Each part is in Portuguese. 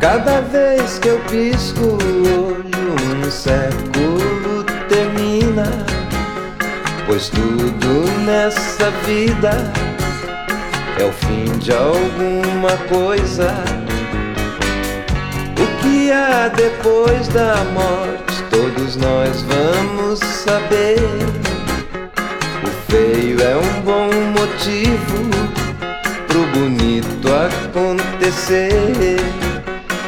Cada vez que eu pisco o olho, um século termina. Pois tudo nessa vida é o fim de alguma coisa. O que há depois da morte, todos nós vamos saber. O feio é um bom motivo pro bonito acontecer.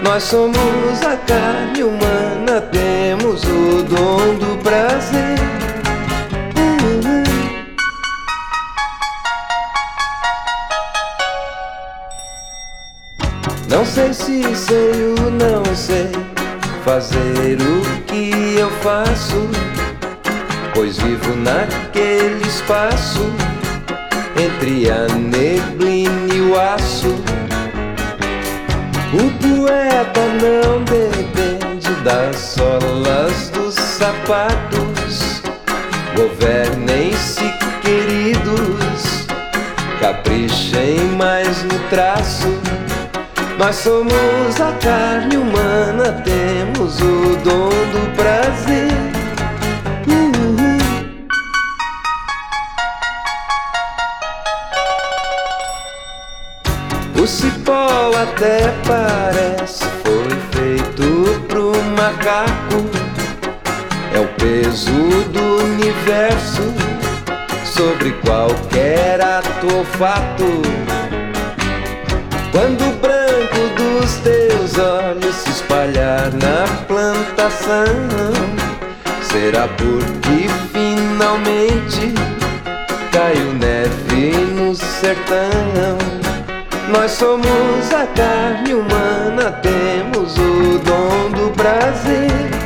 Nós somos a carne humana, temos o dom do prazer. Não sei se sei ou não sei fazer o que eu faço, pois vivo naquele espaço entre a neblina e o aço. O poeta não depende das solas dos sapatos. Governem-se, queridos, caprichem mais no traço. Nós somos a carne humana, temos o dom do prazer. O cipó até parece foi feito pro macaco. É o peso do universo sobre qualquer ato ou fato. Quando o branco dos teus olhos se espalhar na plantação, será porque finalmente caiu neve no sertão. Nós somos a carne humana, temos o dom do prazer.